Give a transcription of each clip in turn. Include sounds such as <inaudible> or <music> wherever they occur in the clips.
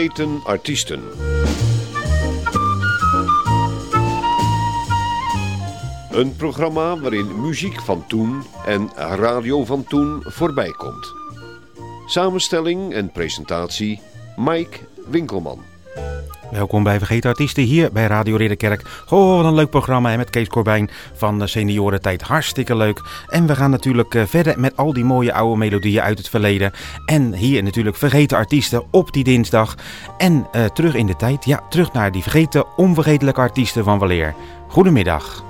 Vergeten artiesten. Een programma waarin muziek van toen en radio van toen voorbij komt. Samenstelling en presentatie Mike Winkelman. Welkom bij Vergeten Artiesten hier bij Radio Ridderkerk. Oh, wat een leuk programma met Kees Corbijn van Seniorentijd. Hartstikke leuk. En we gaan natuurlijk eh, verder met al die mooie oude melodieën uit het verleden. En hier natuurlijk Vergeten Artiesten op die dinsdag. En uh, terug in de tijd, ja, terug naar die vergeten, onvergetelijke artiesten van Waleer. Goedemiddag.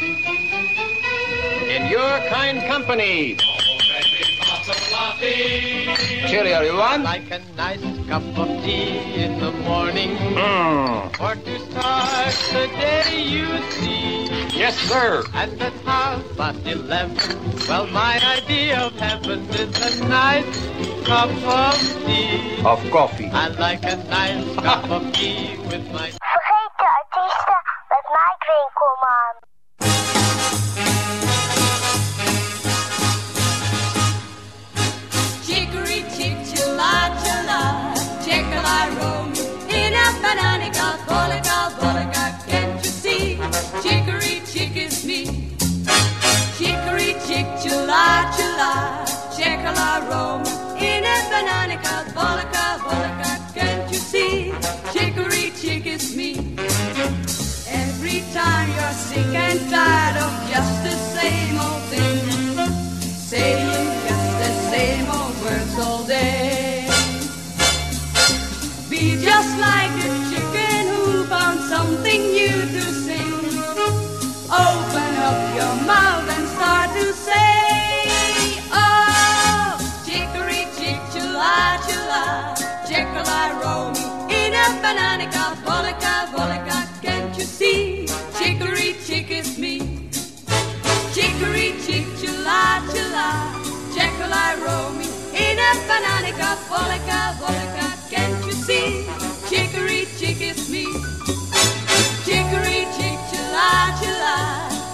In your kind company. Cheerio, everyone. Like a nice cup of tea in the morning. Mm. Or to start the day you see. Yes, sir. And at half past eleven, well, my idea of heaven is a nice cup of tea. Of coffee. I like a nice cup of tea with my... Vergeet de artiesten met Mike Winkelman. Roam in a bananica, bollica bollica, can't you see? Chicory chick is me. Every time you're sick and tired of just bananica, bollica bollica, can't you see? Chicory chick is me. Chicory chick chula chula,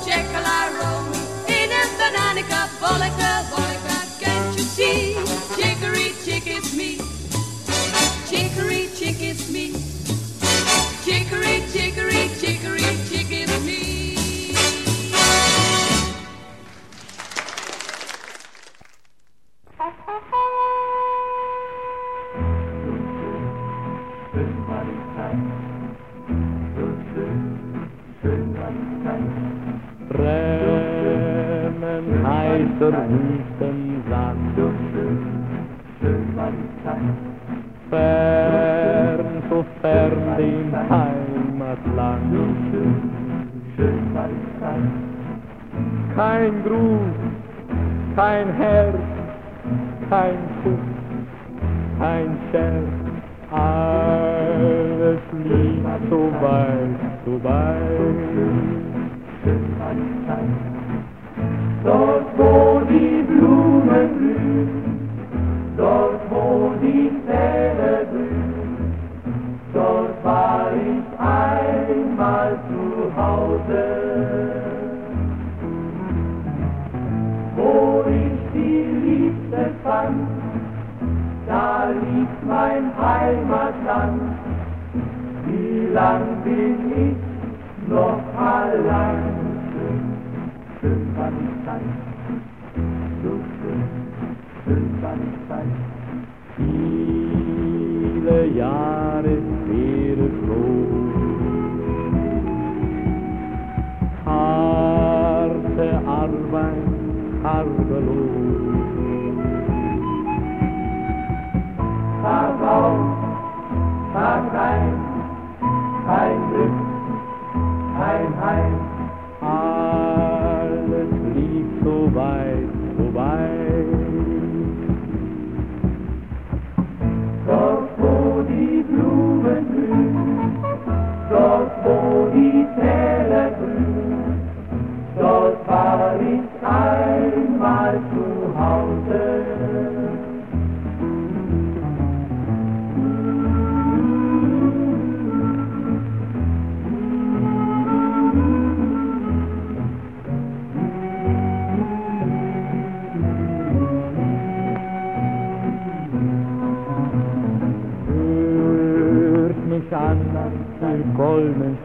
chickala roam in a bananica, bollica bollica, can't you see? Chicory chick is me. Chicory chick is me. Chicory, chicory, chick unterrichten Land. So schön, schön war die Zeit. Fern, so fern dem Heimatland. So schön, schön war die Zeit. Kein Gruß, kein Herz, kein Schuss, kein Scherz, alles liegt so weit, so weit. Schön war die Zeit. Dort, wo die Blumen blühen, dort, wo die Säle blühen, dort war ich einmal zu Hause. Wo ich die Liebste fand, da liegt mein Heimatland. Wie lang bin ich noch allein? Viele Jahre wäre froh, harte Arbeit, harter Lohn. Tag auf, Tag ein, kein Glück, kein Heim. bye, oh bye. Wo die Blumen blühen, dort wo die Täler blühen,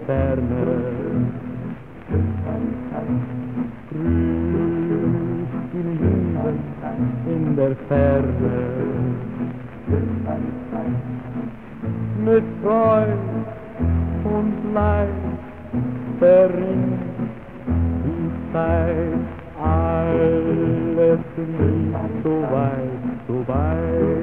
Sterne. Grüßt die Liebe in der Ferne. Mit Freud und Leid verrinnt die Zeit. Alles liegt so weit, so weit.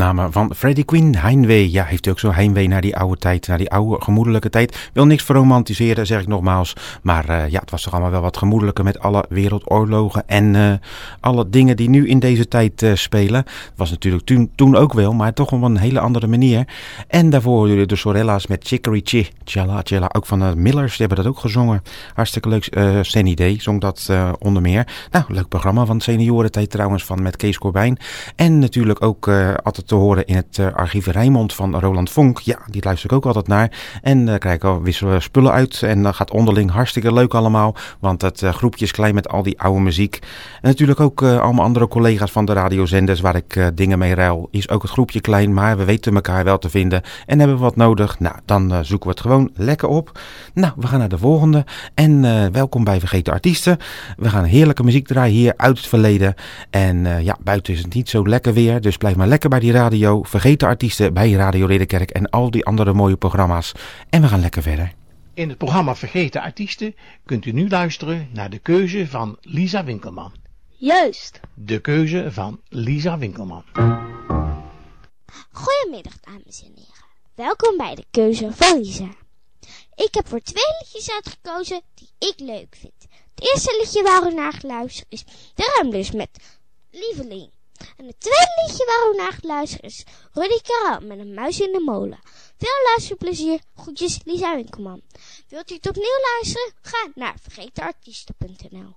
Opname van Freddie Quinn, Heimwee. Ja, heeft u ook zo heimwee naar die oude tijd, naar die oude gemoedelijke tijd. Wil niks verromantiseren, zeg ik nogmaals. Maar uh, ja, het was toch allemaal wel wat gemoedelijker met alle wereldoorlogen en uh, alle dingen die nu in deze tijd uh, spelen. Was natuurlijk toen, toen ook wel, maar toch op een hele andere manier. En daarvoor de Sorella's met Chicory Chi, Chella, ook van de Millers, die hebben dat ook gezongen. Hartstikke leuk, uh, Sunny Day zong dat onder meer. Nou, leuk programma van seniorentijd trouwens, van met Kees Corbijn. En natuurlijk ook altijd te horen in het uh, archief Rijnmond van Roland Vonk. Ja, die luister ik ook altijd naar. En uh, krijg ik al wisselen spullen uit. En dat gaat onderling hartstikke leuk allemaal. Want het groepje is klein met al die oude muziek. En natuurlijk ook allemaal andere collega's van de radiozenders waar ik dingen mee ruil. Is ook het groepje klein, maar we weten elkaar wel te vinden. En hebben we wat nodig? Nou, dan zoeken we het gewoon lekker op. Nou, we gaan naar de volgende. En welkom bij Vergeten Artiesten. We gaan heerlijke muziek draaien hier uit het verleden. En ja, buiten is het niet zo lekker weer. Dus blijf maar lekker bij die radio. Vergeet de artiesten bij Radio Ridderkerk en al die andere mooie programma's. En we gaan lekker verder. In het programma Vergeten Artiesten kunt u nu luisteren naar de keuze van Lisa Winkelman. Juist. De keuze van Lisa Winkelman. Goedemiddag dames en heren. Welkom bij de keuze van Lisa. Ik heb voor twee liedjes uitgekozen die ik leuk vind. Het eerste liedje waar u naar geluisterd is De Ramblers met Lieveling. En het tweede liedje waar u naar geluisterd is Rudy Karel met een muis in de molen. Veel luisterplezier. Groetjes Lisa Winkelman. Wilt u het opnieuw luisteren? Ga naar vergetenartiesten.nl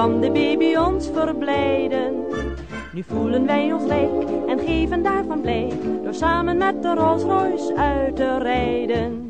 Kwam de baby ons verblijden. Nu voelen wij ons rijk en geven daarvan blij. Door samen met de Rolls Royce uit te rijden.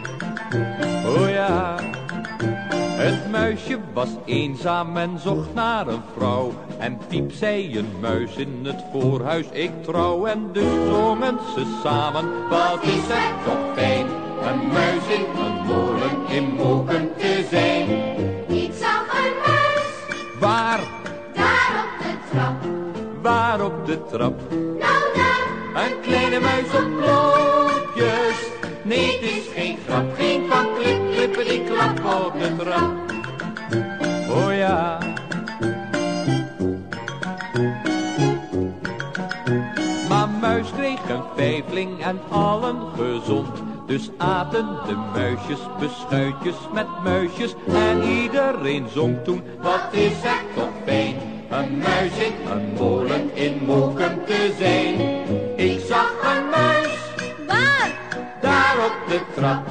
Oh ja, het muisje was eenzaam en zocht naar een vrouw. En piep zei een muis in het voorhuis, ik trouw. En dus zongen ze samen, wat is het toch fijn. Een muis in een molen in Moken te zijn. Ik zag een muis Waar, daar op de trap. waar op de trap? Nou daar, Een kleine muis op klokjes. Nee, het is geen grap, geen van klip, die klap op de trap. Oh ja. Maar muis kreeg een vijfling en allen gezond. Dus aten de muisjes beschuitjes met muisjes. En iedereen zong toen, wat is het toch fijn. Een muis in een molen in Moken te zijn. Daar op de trap.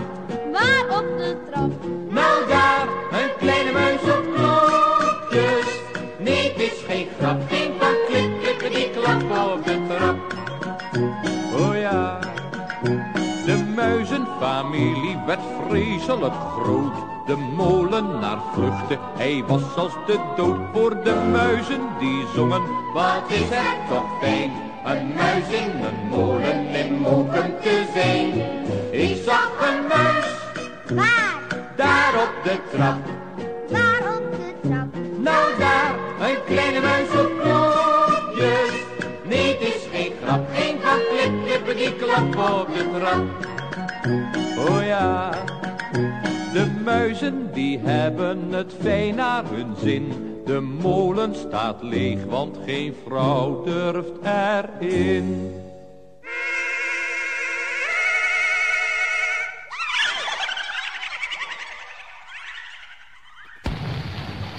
waar op de trap. Nou daar, een kleine muis op knopjes. Nee, het is geen grap, geen van klippen die klap op de trap. Oh ja, de muizenfamilie werd vreselijk groot. De molenaar vluchtte, hij was als de dood voor de muizen die zongen. Wat is het toch fijn, een muis in een molen in Moken te zijn. Ik zag een muis Waar, daar op de trap. waar op de trap. Nou daar, een kleine muis op knopjes. Nee, het is geen grap, geen van klip, klippen die klap op de trap. Oh ja, muizen die hebben het fijn naar hun zin. De molen staat leeg, want geen vrouw durft erin.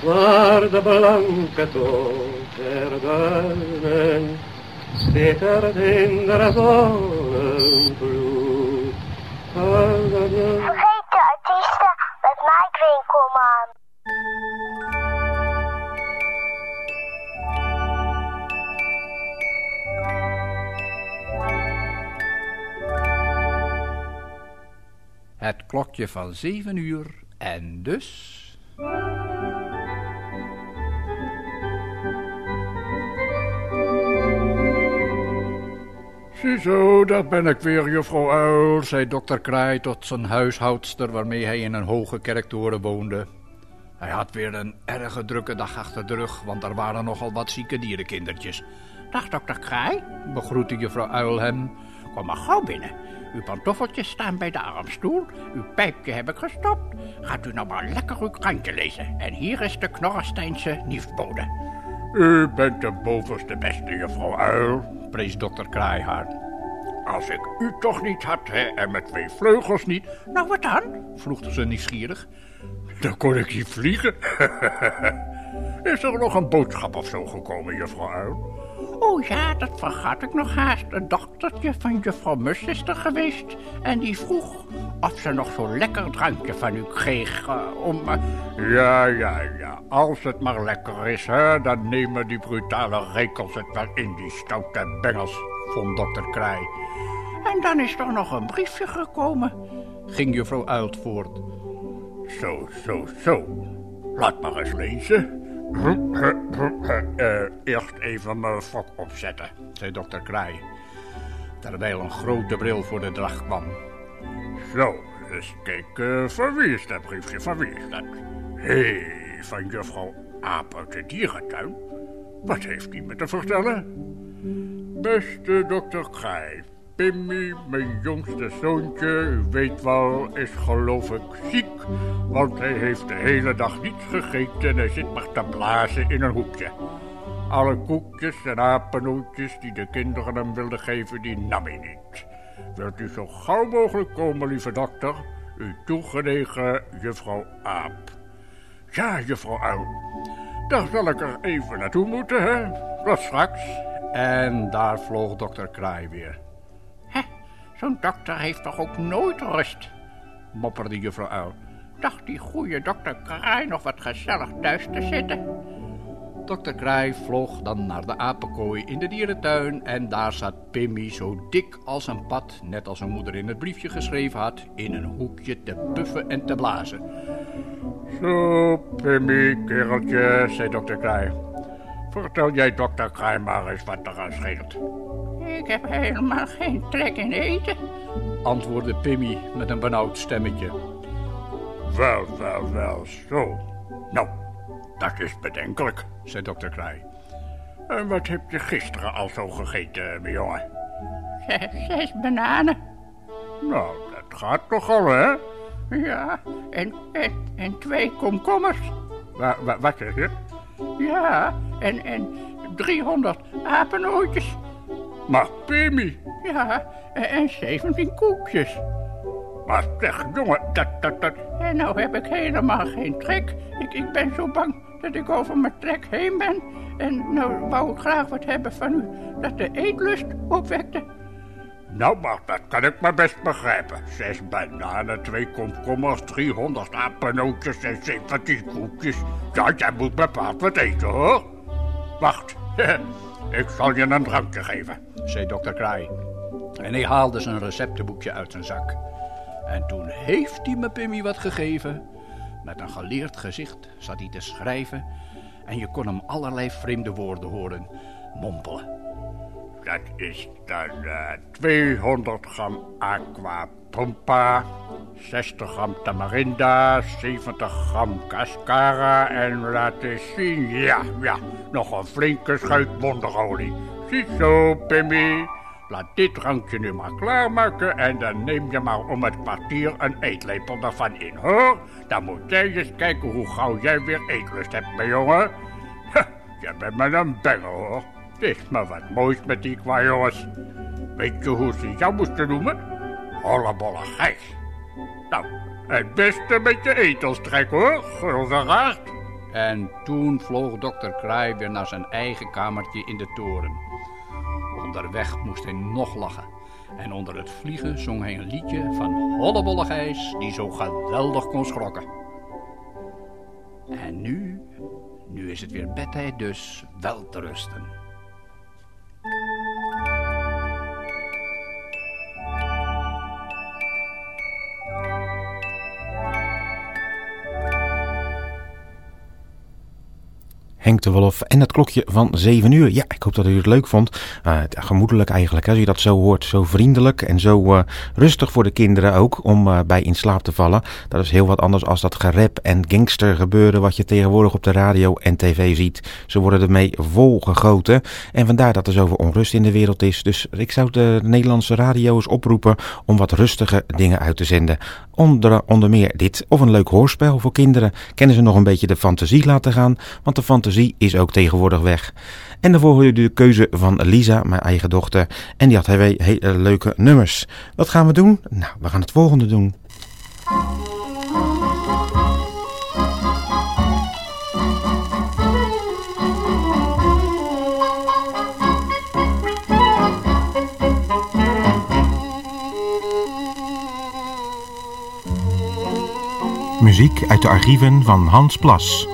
Waar de blanke tocht der duinen schittert in de zonnevloed. Vergeet de artiesten Winkelman. Het klokje van zeven uur en dus... Ziezo, daar ben ik weer, juffrouw Uil, zei dokter Kraai tot zijn huishoudster waarmee hij in een hoge kerktoren woonde. Hij had weer een erge drukke dag achter de rug, want er waren nogal wat zieke dierenkindertjes. Dag, dokter Kraai, begroette juffrouw Uil hem. Kom maar gauw binnen. Uw pantoffeltjes staan bij de armstoel. Uw pijpje heb ik gestopt. Gaat u nou maar lekker uw krantje lezen. En hier is de Knorresteinse niefbode. U bent de bovenste beste, juffrouw Uil, prees dokter Kraai haar. Als ik u toch niet had, hè, en met twee vleugels niet... Nou, wat dan? vroeg ze nieuwsgierig. Dan kon ik niet vliegen. <laughs> is er nog een boodschap of zo gekomen, juffrouw Uil? Oh ja, dat vergat ik nog haast. Een dochtertje van juffrouw Mus is er geweest. En die vroeg of ze nog zo'n lekker drankje van u kreeg uh, om... Uh... Ja, ja, ja. Als het maar lekker is, hè, dan nemen die brutale rekels het wel in, die stoute bengels, vond dokter Kraai. En dan is er nog een briefje gekomen, ging juffrouw Uilt voort. Zo, zo, zo. Laat maar eens lezen. Uh, eerst even mijn fok opzetten, zei dokter Kraai, terwijl een grote bril voor de dag kwam. Zo, eens kijken, van wie is dat briefje, van wie is dat? Hé, hey, van juffrouw Aap uit de dierentuin. Wat heeft die me te vertellen? Beste dokter Kraai, Pimmy, mijn jongste zoontje, u weet wel, is geloof ik ziek. Want hij heeft de hele dag niets gegeten en hij zit maar te blazen in een hoekje. Alle koekjes en apennootjes die de kinderen hem wilden geven, die nam hij niet. Wilt u zo gauw mogelijk komen, lieve dokter? Uw toegenegen juffrouw Aap. Ja, juffrouw Uil. Daar zal ik er even naartoe moeten, hè? Tot straks. En daar vloog dokter Kraai weer. Zo'n dokter heeft toch ook nooit rust, mopperde juffrouw Uil. Dacht die goede dokter Kraai nog wat gezellig thuis te zitten. Dokter Kraai vloog dan naar de apenkooi in de dierentuin en daar zat Pimmy zo dik als een pad, net als zijn moeder in het briefje geschreven had, in een hoekje te puffen en te blazen. Zo, Pimmy, kereltje, zei dokter Kraai. Vertel jij dokter Kraai maar eens wat er aan scheelt. Ik heb helemaal geen trek in eten, antwoordde Pimmy met een benauwd stemmetje. Wel, wel, wel, zo. Nou, dat is bedenkelijk, zei dokter Kraai. En wat heb je gisteren al zo gegeten, mijn jongen? Zes, zes bananen. Nou, dat gaat toch al, hè? Ja, en, en, en twee komkommers. Wa, wa, wat is het? Ja, en, en 300 apenootjes. Maar Pimmy... Ja, en 17 koekjes. Maar zeg, jongen, dat, dat, dat... En nou heb ik helemaal geen trek. Ik, ik ben zo bang dat ik over mijn trek heen ben. En nou wou ik graag wat hebben van u dat de eetlust opwekte. Nou, maar dat kan ik me best begrijpen. Zes bananen, twee komkommers, 300 apennootjes en 17 koekjes. Ja, jij moet bepaald wat eten, hoor. Wacht, <laughs> ik zal je een drankje geven, zei dokter Kraai. En hij haalde zijn receptenboekje uit zijn zak. En toen heeft hij me Pimmy wat gegeven. Met een geleerd gezicht zat hij te schrijven en je kon hem allerlei vreemde woorden horen mompelen. Dat is dan uh, 200 gram aqua pompa, 60 gram tamarinda, 70 gram cascara en laat eens zien, ja, ja, nog een flinke schuit wonderolie. Ziezo, Pimmy. Laat dit drankje nu maar klaarmaken en dan neem je maar om het kwartier een eetlepel ervan in, hoor. Dan moet jij eens kijken hoe gauw jij weer eetlust hebt, mijn jongen. Ha, je bent met een bengel, hoor. Het is maar wat moois met die qua jongens. Weet je hoe ze jou moesten noemen? Hollebolle Gijs. Nou, het beste met je etelstrek, hoor, gulden En toen vloog dokter Kraai weer naar zijn eigen kamertje in de toren. Onderweg moest hij nog lachen. En onder het vliegen zong hij een liedje van Hollebolle Gijs die zo geweldig kon schrokken. En nu, nu is het weer bedtijd dus wel te rusten. Henk de Wolf en het klokje van 7 uur. Ja, ik hoop dat u het leuk vond. Uh, gemoedelijk eigenlijk, als je dat zo hoort. Zo vriendelijk en zo uh, rustig voor de kinderen ook om bij in slaap te vallen. Dat is heel wat anders als dat gerep en gangster gebeuren wat je tegenwoordig op de radio en tv ziet. Ze worden ermee volgegoten. En vandaar dat er zoveel onrust in de wereld is. Dus ik zou de Nederlandse radio's oproepen om wat rustige dingen uit te zenden. Onder, onder meer dit of een leuk hoorspel voor kinderen. Kennen ze nog een beetje de fantasie laten gaan, want de fantasie is ook tegenwoordig weg. En dan volgen jullie de keuze van Lisa, mijn eigen dochter. En die had hele leuke nummers. Wat gaan we doen? Nou, we gaan het volgende doen. Muziek uit de archieven van Hans Plas.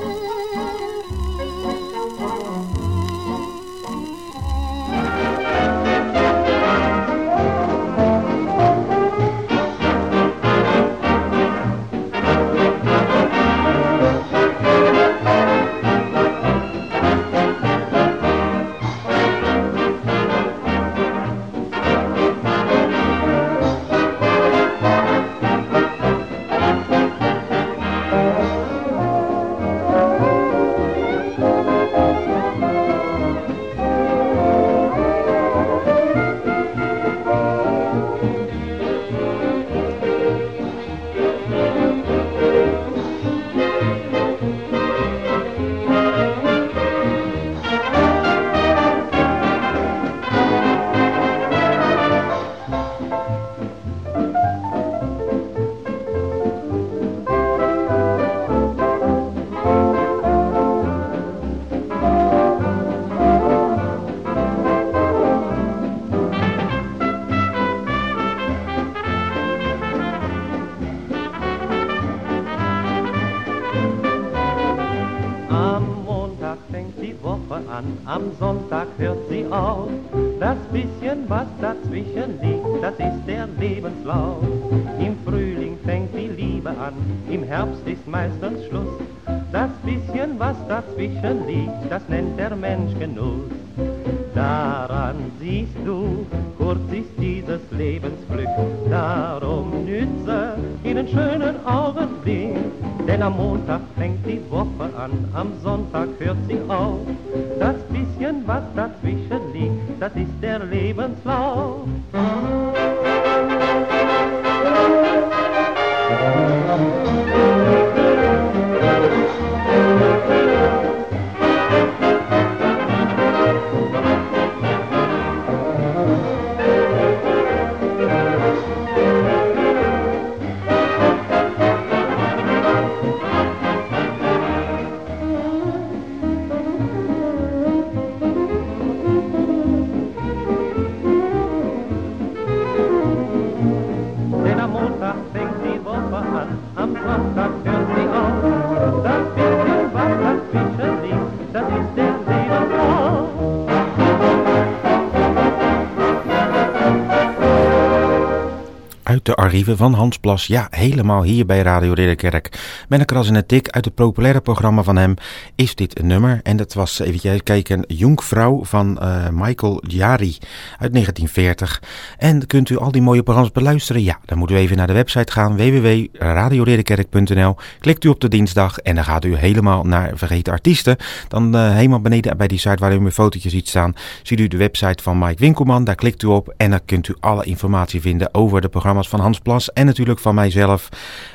blau. Im Frühling fängt die Liebe an, im Herbst ist meistens Schluss. Das bisschen, was dazwischen liegt, das nennt der Mensch Genuss. Daran siehst du, kurz ist dieses Lebensglück, darum nütze einen schönen Augenblick. Denn am Montag fängt die Woche an, am Sonntag hört sie auf. Das bisschen, was dazwischen liegt, das ist der Lebenslauf. Archieven van Hans Plas. Ja, helemaal hier bij Radio Ridderkerk. Met een kras uit het populaire programma van hem is dit een nummer. En dat was, even kijken, Jonkvrouw van uh, Michael Jari uit 1940. En kunt u al die mooie programma's beluisteren? Ja, dan moet u even naar de website gaan, www.radioridderkerk.nl. Klikt u op de dinsdag en dan gaat u helemaal naar Vergeten Artiesten. Dan uh, helemaal beneden bij die site waar u mijn fotootjes ziet staan, ziet u de website van Mike Winkelman. Daar klikt u op en dan kunt u alle informatie vinden over de programma's van Hans Plas en natuurlijk van mijzelf,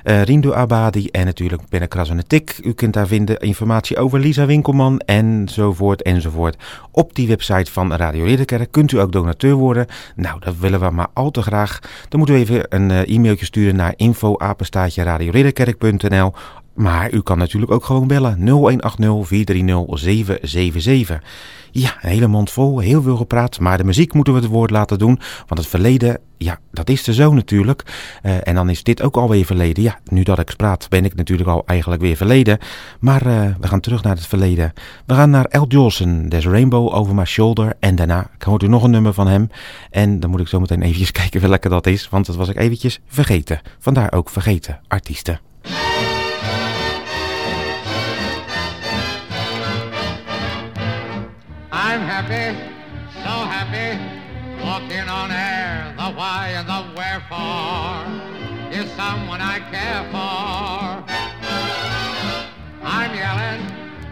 uh, Rindo Abadi en natuurlijk Binnenkras en de Tik. U kunt daar vinden informatie over Lisa Winkelman enzovoort enzovoort. Op die website van Radio Ridderkerk kunt u ook donateur worden. Nou, dat willen we maar al te graag. Dan moeten we even een uh, e-mailtje sturen naar radioridderkerk.nl maar u kan natuurlijk ook gewoon bellen 0180 430 777. Ja, een hele mond vol, heel veel gepraat, maar de muziek moeten we het woord laten doen. Want het verleden, ja, dat is de zo natuurlijk. Uh, en dan is dit ook alweer verleden. Ja, nu dat ik praat, ben ik natuurlijk al eigenlijk weer verleden. Maar uh, we gaan terug naar het verleden. We gaan naar El Jolson, There's Rainbow Over My Shoulder. En daarna hoort u nog een nummer van hem. En dan moet ik zo meteen eventjes <laughs> kijken welke dat is, want dat was ik eventjes vergeten. Vandaar ook vergeten artiesten. Happy, so happy, walking on air. The why and the wherefore is someone I care for. I'm yelling,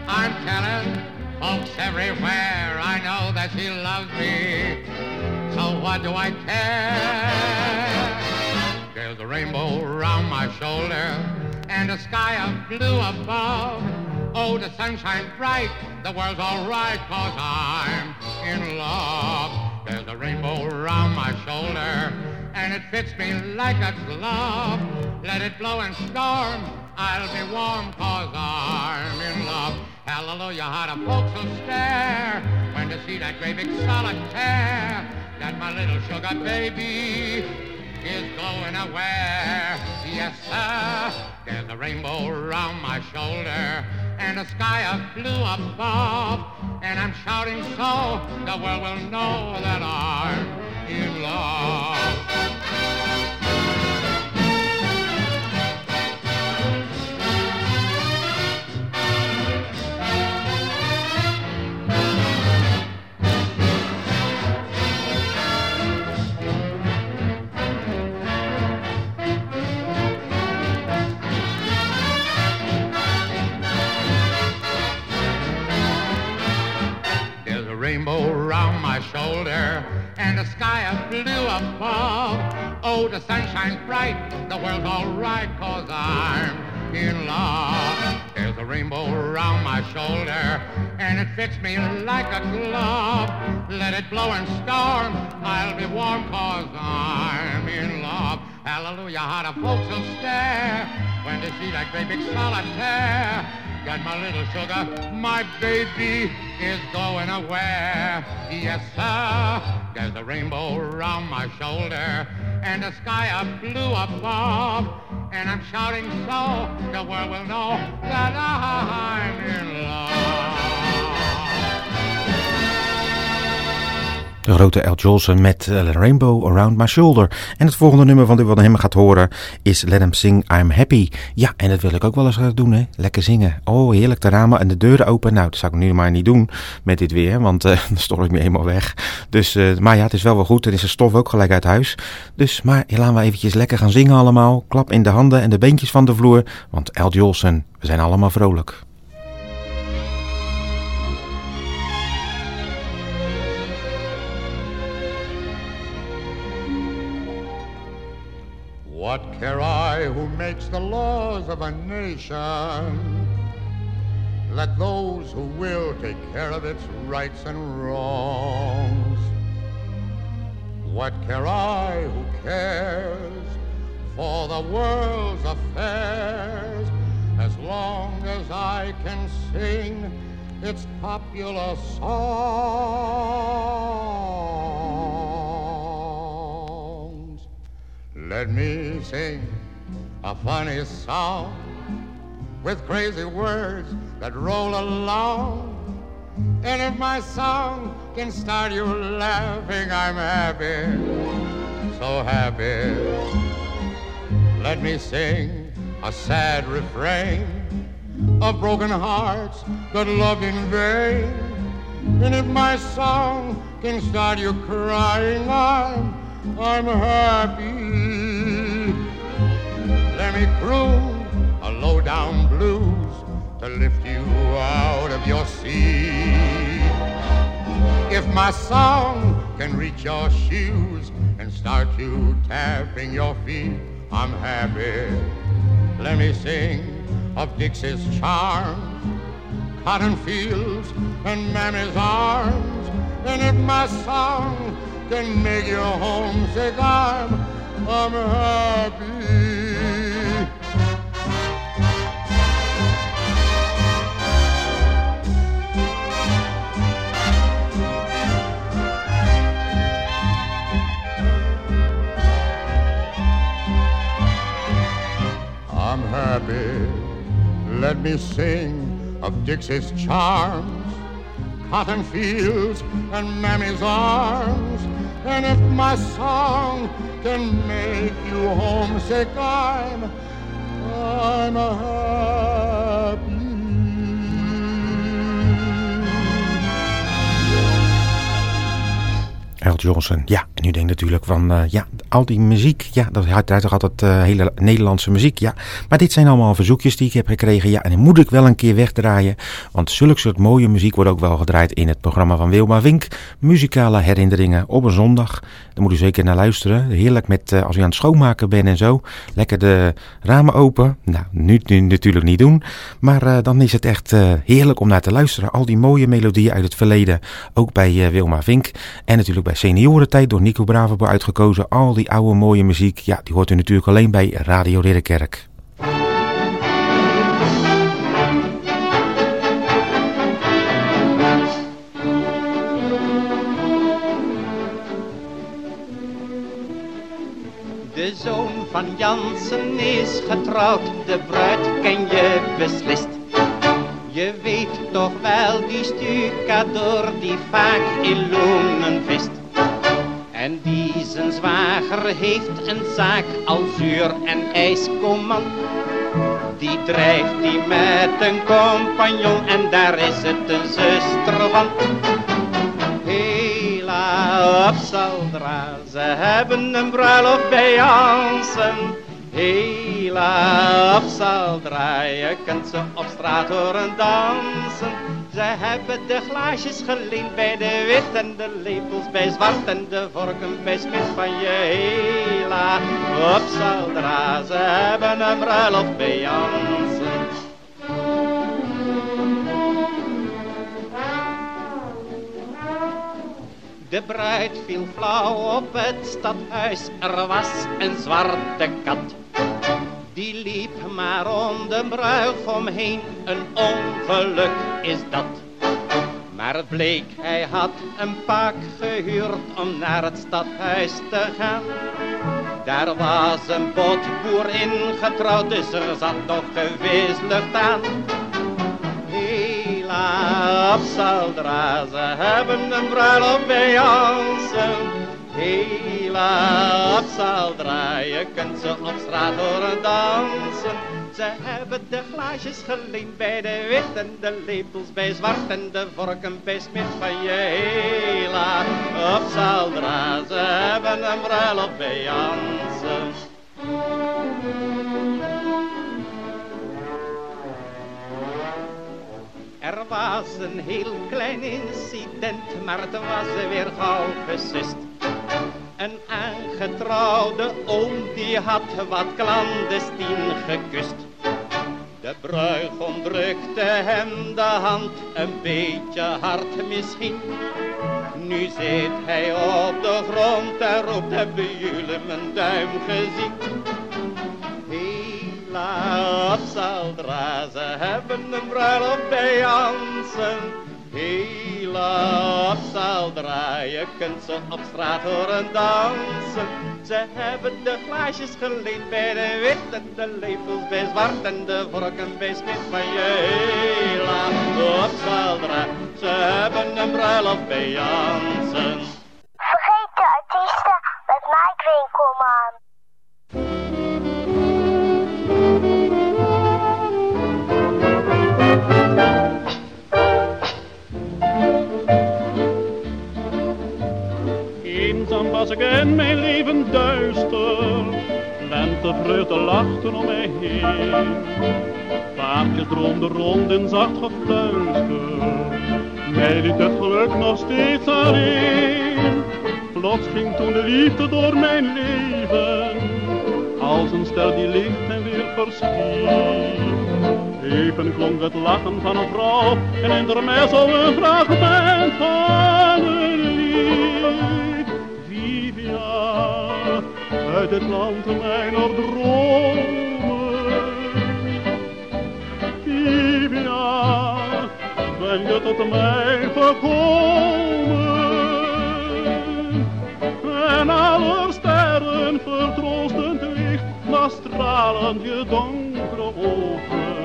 I'm telling folks everywhere. I know that she loves me, so what do I care? There's a rainbow around my shoulder and a sky of blue above. Oh, the sun shines bright, the world's alright, cause I'm in love. There's a rainbow around my shoulder, and it fits me like a glove. Let it blow and storm, I'll be warm, cause I'm in love. Hallelujah, how the folks will stare when they see that great big solitaire that my little sugar baby is going away. Yes, sir, there's a rainbow around my shoulder and a sky of blue above. And I'm shouting so the world will know that I'm in love. Oh, the sun shines bright, the world's alright, cause I'm in love. There's a rainbow around my shoulder and it fits me like a glove. Let it blow and storm, I'll be warm, cause I'm in love. Hallelujah, how the folks will stare when they see that great big solitaire. Got my little sugar, my baby is going away. Yes, sir, there's a rainbow around my shoulder and a sky of blue above. And I'm shouting so the world will know that I'm in love. De grote Al Jolson met eh, Rainbow Around My Shoulder. En het volgende nummer van u wat hem gaat horen is Let Him Sing I'm Happy. Ja, en dat wil ik ook wel eens gaan doen, hè. Lekker zingen. Oh, heerlijk, de ramen en de deuren open. Nou, dat zou ik nu maar niet doen met dit weer, want eh, <laughs> dan stort ik me helemaal weg. Dus, eh, maar ja, het is wel wel goed. Er is de stof ook gelijk uit huis. Dus, maar laten we eventjes lekker gaan zingen allemaal. Klap in de handen en de beentjes van de vloer. Want Al Jolson, we zijn allemaal vrolijk. What care I who makes the laws of a nation? Let those who will take care of its rights and wrongs. What care I who cares for the world's affairs as long as I can sing its popular songs? Let me sing a funny song with crazy words that roll along. And if my song can start you laughing, I'm happy, so happy. Let me sing a sad refrain of broken hearts that love in vain. And if my song can start you crying, I'm, I'm happy. Let me croon a low down blues to lift you out of your seat. If my song can reach your shoes and start you tapping your feet, I'm happy. Let me sing of Dixie's charms, cotton fields and Mammy's arms. And if my song can make you homesick, I'm, I'm happy. I'm happy. Let me sing of Dixie's charms, cotton fields and Mammy's arms. And if my song can make you homesick, I'm, I'm happy. Al Johnson, ja. En u denkt natuurlijk van, uh, ja, al die muziek, ja, dat is toch altijd uh, hele Nederlandse muziek, ja. Maar dit zijn allemaal verzoekjes die ik heb gekregen, ja, en die moet ik wel een keer wegdraaien. Want zulke soort mooie muziek wordt ook wel gedraaid in het programma van Wilma Wink. Muzikale herinneringen op een zondag. Daar moet u zeker naar luisteren. Heerlijk met, uh, als u aan het schoonmaken bent en zo. Lekker de ramen open. Nou, nu, natuurlijk niet doen. Maar dan is het echt heerlijk om naar te luisteren. Al die mooie melodieën uit het verleden. Ook bij Wilma Vink. En natuurlijk bij Seniorentijd door Nico Bravo uitgekozen. Al die oude mooie muziek, ja, die hoort u natuurlijk alleen bij Radio Ridderkerk. De zoon van Jansen is getrouwd, de bruid ken je beslist. Je weet toch wel die stukadoor die vaak in lonen vist. En die zijn zwager heeft een zaak als zuur en ijskoman. Die drijft die met een compagnon en daar is het een zuster van. Hela op Saldra, ze hebben een bruiloft bij Jansen. Hela op zal draaien, kunt ze op straat horen dansen. Ze hebben de glaasjes geleend bij de wit en de lepels bij zwart en de vorken bij smid van je hela. Op Saldra, ze hebben een bruiloft bij Jansen. De bruid viel flauw op het stadhuis, er was een zwarte kat. Die liep maar om de bruigom heen, een ongeluk is dat. Maar het bleek, hij had een pak gehuurd om naar het stadhuis te gaan. Daar was een botboer ingetrouwd, dus er zat nog gewis lucht aan. Op Saldra, ze hebben een bruiloft bij Jansen. Hela op Saldra, je kunt ze op straat horen dansen. Ze hebben de glaasjes geleend bij de wit en de lepels bij zwart en de vorken bij smid van je hela op Saldra. Ze hebben een bruiloft bij Jansen. Er was een heel klein incident, maar het was weer gauw gesist. Een aangetrouwde oom die had wat clandestien gekust. De bruigom drukte hem de hand, een beetje hard misschien. Nu zit hij op de grond en roept, hebben jullie mijn duim gezien? Hela op Saldra, ze hebben een bruiloft bij Jansen. Hela op Saldra, je kunt ze op straat horen dansen. Ze hebben de glaasjes geleend bij de wit en de lepels bij zwart en de vorken bij smid van je hela op Saldra. Ze hebben een bruiloft bij Jansen. En mijn leven duister, lentevreugde lachten om mij heen. Paardjes droomden rond in zacht gefluister, mij liet het geluk nog steeds alleen. Plots ging toen de liefde door mijn leven, als een ster die licht en weer verscheen. Even klonk het lachen van een vrouw en in mij zo een van uit het land mijner dromen. Vivia, ben je tot mij gekomen? En alle sterren vertroostend licht, maar stralend je donkere ogen.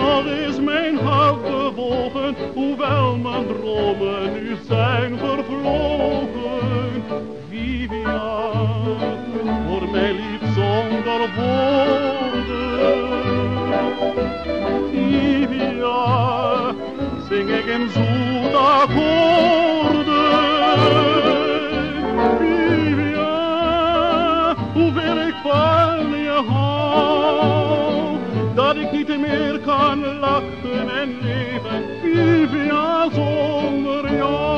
Nog is mijn hart bewogen, hoewel mijn dromen nu zijn vervlogen. Vivia, voor mij lief zonder woorden. Vivia, zing ik in zoet akkoorden. Meer kan lachen en leven, Vivian zonder jou.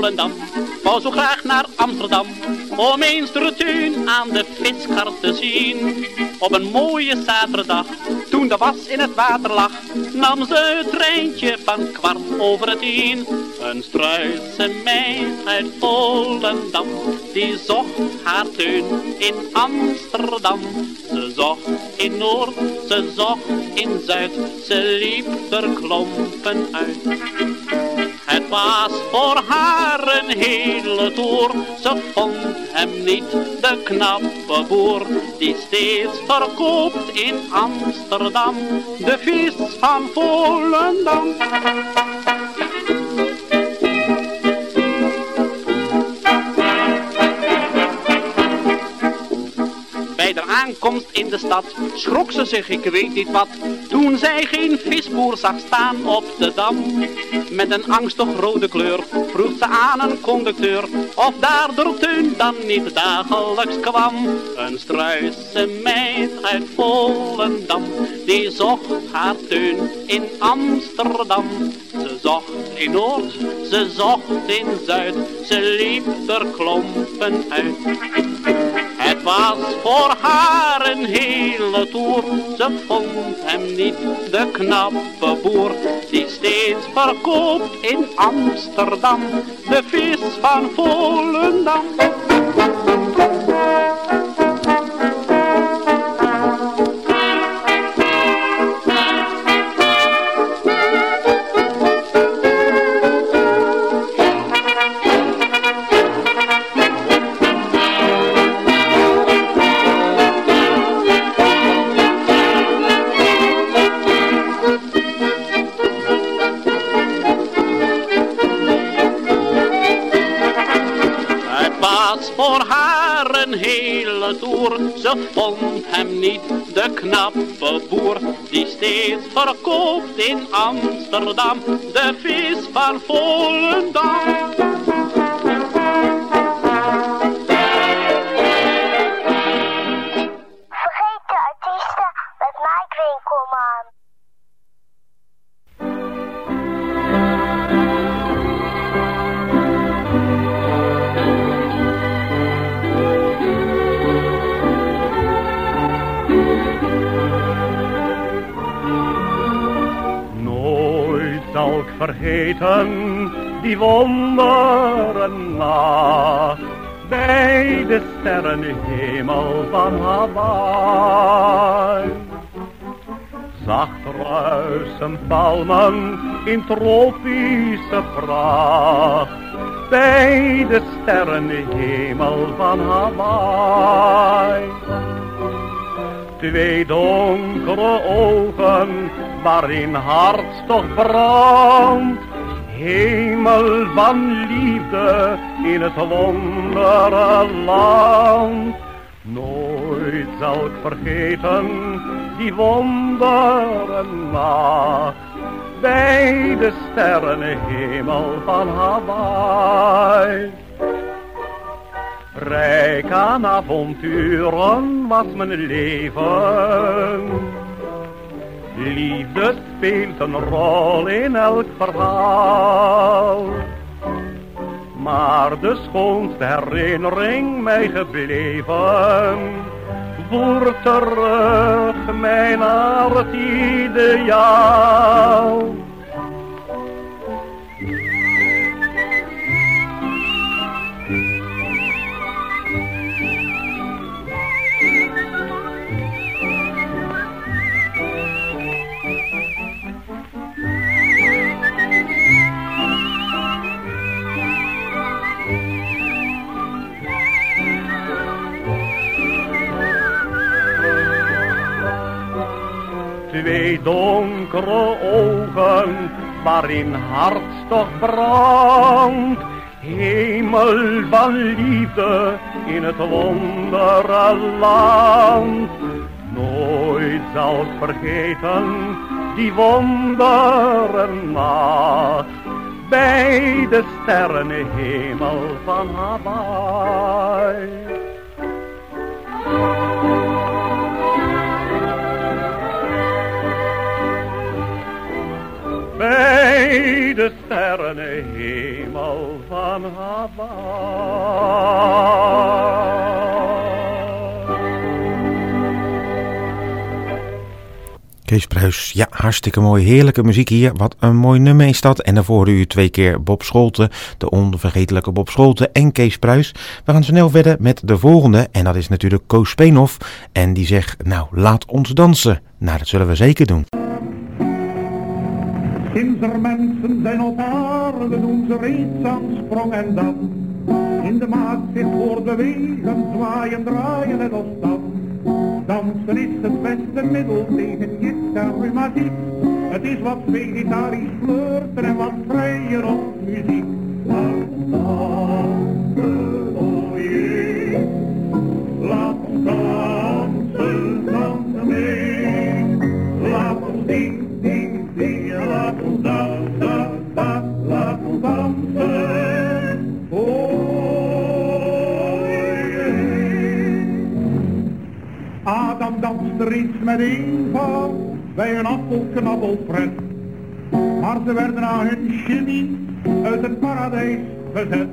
Wou zo graag naar Amsterdam, om eens de retuin aan de viskar te zien. Op een mooie zaterdag, toen de was in het water lag, nam ze het treintje van kwart over het tien. Een struise meid uit Volendam, die zocht haar tuin in Amsterdam. Ze zocht in Noord, ze zocht in Zuid, ze liep er klompen uit. Het was voor haar een hele toer. Ze vond hem niet, de knappe boer, die steeds verkoopt in Amsterdam. De vis van Volendam. Aankomst in de stad schrok ze zich, ik weet niet wat, toen zij geen visboer zag staan op de dam. Met een angstig rode kleur vroeg ze aan een conducteur of daar de teun dan niet dagelijks kwam. Een struise meid uit Volendam, die zocht haar teun in Amsterdam. Ze zocht in Noord, ze zocht in Zuid, ze liep er klompen uit. Was voor haar een hele toer. Ze vond hem niet, de knappe boer. Die steeds verkoopt in Amsterdam. De vis van Volendam. Ze vond hem niet, de knappe boer, die steeds verkoopt in Amsterdam, de vis van Volendam. Vergeten die wonderen nacht bij de sterrenhemel van Hawaii. Zacht ruisen palmen in tropische pracht bij de sterrenhemel van Hawaii. Twee donkere ogen waarin hartstocht brandt. Hemel van liefde in het wondere land. Nooit zal ik vergeten die wondere nacht. Bij de sterrenhemel van Hawaii. Rijk aan avonturen was mijn leven. Liefde speelt een rol in elk verhaal. Maar de schoonste herinnering mij gebleven voer terug mijn ideaal. Donkere ogen waarin hartstocht brandt. Hemel van liefde in het wondere land. Nooit zal ik vergeten die wondere nacht. Bij de sterrenhemel van Hawaii. Bij de sterrenhemel van Kees Pruis, ja, hartstikke mooi. Heerlijke muziek hier. Wat een mooi nummer is dat. En daarvoor u twee keer Bob Scholten, de onvergetelijke Bob Scholten en Kees Pruis. We gaan snel verder met de volgende. En dat is natuurlijk Koos Speenhoff. En die zegt, nou, laat ons dansen. Nou, dat zullen we zeker doen. Sinds er mensen zijn op aarde doen ze reeds aan sprong en dan. In de maat zich voortbewegen, zwaaien, draaien als dan. Dansen is het beste middel tegen en rheumatiek. Het is wat vegetarisch flirten en wat vrijer op muziek. Ons met eenvoud bij een appelknabbelpret. Maar ze werden aan hun genie uit het paradijs gezet.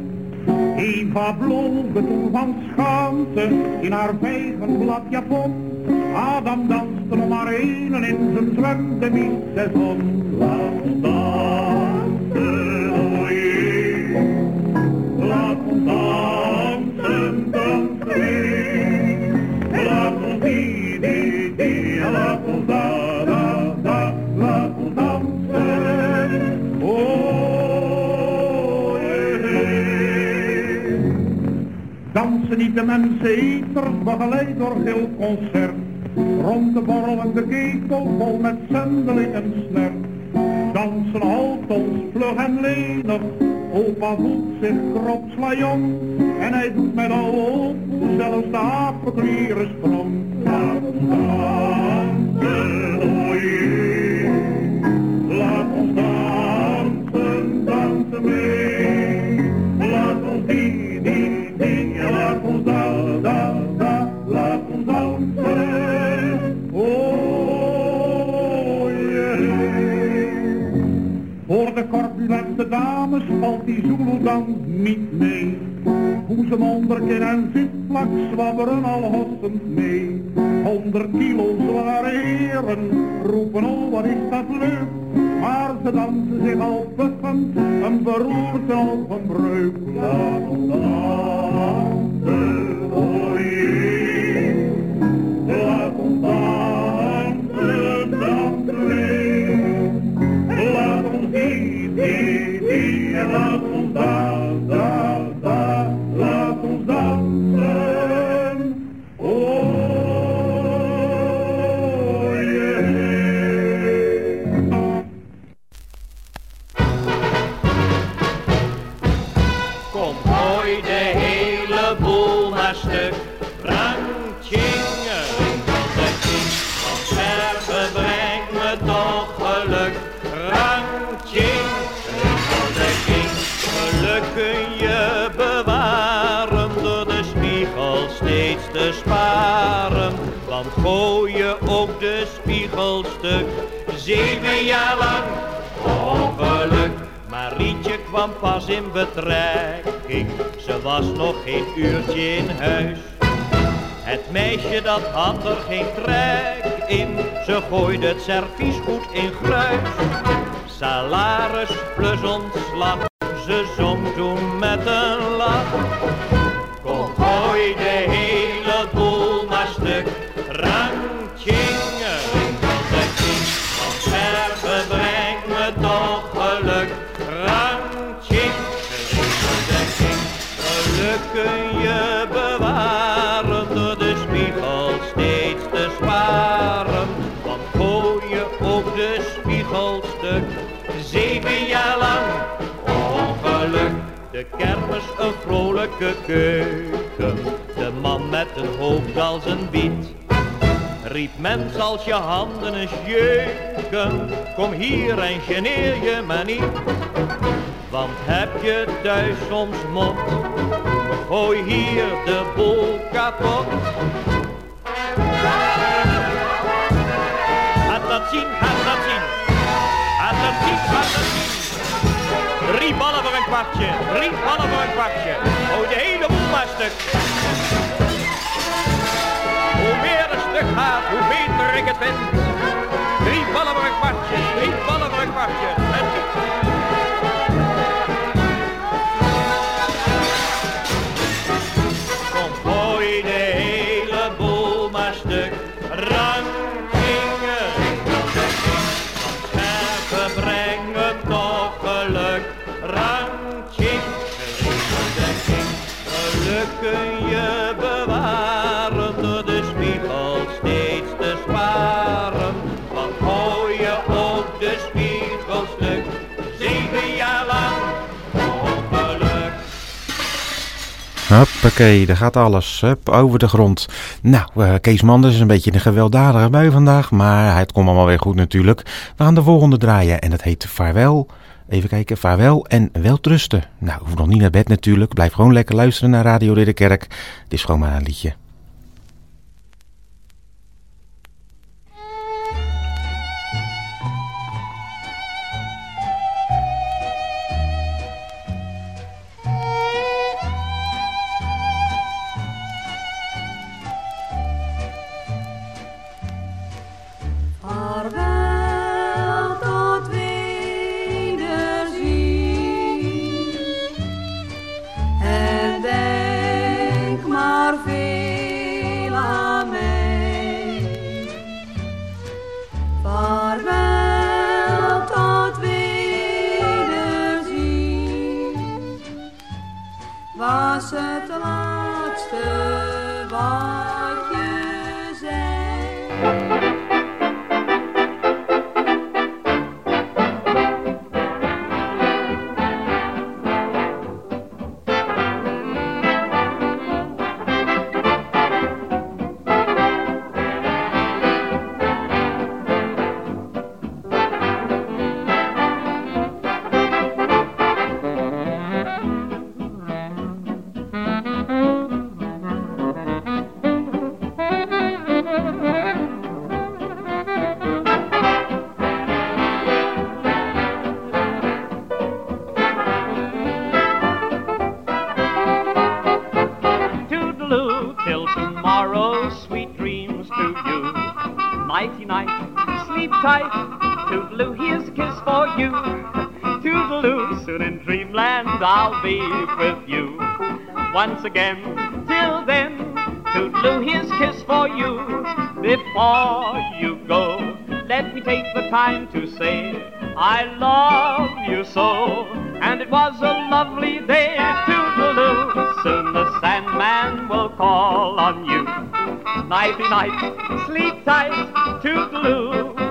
Eva bloosde toen van schaamte in haar vijgenblad japon. Adam danste nog maar één en in zijn seizoen. Laat De mensen eters, begeleid door heel concert. Rond de borrelende ketel vol met zendeling en snert. Dansen houdt ons vlug en lenig, opa voelt zich kropslajon. En hij doet met al op, zelfs de apenklieren sprong. Dan niet mee. Boezem onderkin en zitplak zwabberen al hossend mee. Honderd kilo zware heren roepen oh wat is dat leuk. Maar ze dansen zich al puffend, een beroerte of een breuk. Dat had er geen trek in, ze gooide het servies goed in gruis. Salaris plus ontslag, ze zong toen met een lach. Kom, gooi de hele boel maar stuk, rangtjing, ringeldekking, want sterven brengt me toch geluk. Rangtjing, geluk kun kermis een vrolijke keuken, de man met een hoofd als een biet. Riep mens als je handen eens jeuken, kom hier en geneer je maar niet. Want heb je thuis soms mot, gooi hier de boel kapot. Dat zien, gaat dat zien. Gaat dat zien, gaat dat zien. Drie ballen voor een kwartje, drie ballen voor een kwartje. Gooi de hele boel maar stuk. Hoe meer een stuk gaat, hoe beter ik het vind. Drie ballen voor een kwartje, drie ballen voor een kwartje. Kun je bewaren door de spiegel steeds te sparen. Want gooi je ook de spiegelstuk, zeven jaar lang ongeluk. Hoppakee, daar gaat alles. Hup, over de grond. Nou, eh, Kees Manders is een beetje een gewelddadige bui vandaag. Maar het komt allemaal weer goed natuurlijk. We gaan de volgende draaien en dat heet Vaarwel. Even kijken, vaarwel en weltrusten. Nou, hoef nog niet naar bed natuurlijk. Blijf gewoon lekker luisteren naar Radio Ridderkerk. Het is gewoon maar een liedje. Toodaloo, here's a kiss for you. Toodaloo, soon in dreamland I'll be with you. Once again, till then, Toodaloo, here's a kiss for you. Before you go, let me take the time to say I love you so. And it was a lovely day, Toodaloo. Soon the Sandman will call on you. Nighty night, sleep tight, Toodaloo.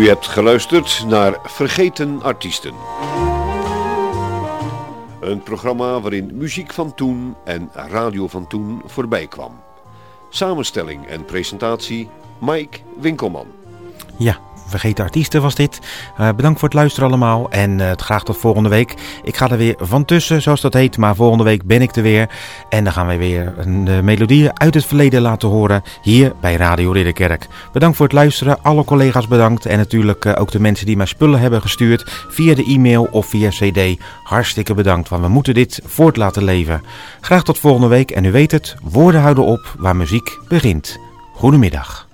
U hebt geluisterd naar Vergeten Artiesten. Een programma waarin muziek van toen en radio van toen voorbij kwam. Samenstelling en presentatie Mike Winkelman. Ja, vergeten artiesten was dit. Uh, bedankt voor het luisteren allemaal en uh, graag tot volgende week. Ik ga er weer van tussen, zoals dat heet, maar volgende week ben ik er weer. En dan gaan we weer een uh, melodie uit het verleden laten horen hier bij Radio Ridderkerk. Bedankt voor het luisteren, alle collega's bedankt en natuurlijk ook de mensen die mij spullen hebben gestuurd via de e-mail of via cd. Hartstikke bedankt, want we moeten dit voort laten leven. Graag tot volgende week en u weet het, woorden houden op waar muziek begint. Goedemiddag.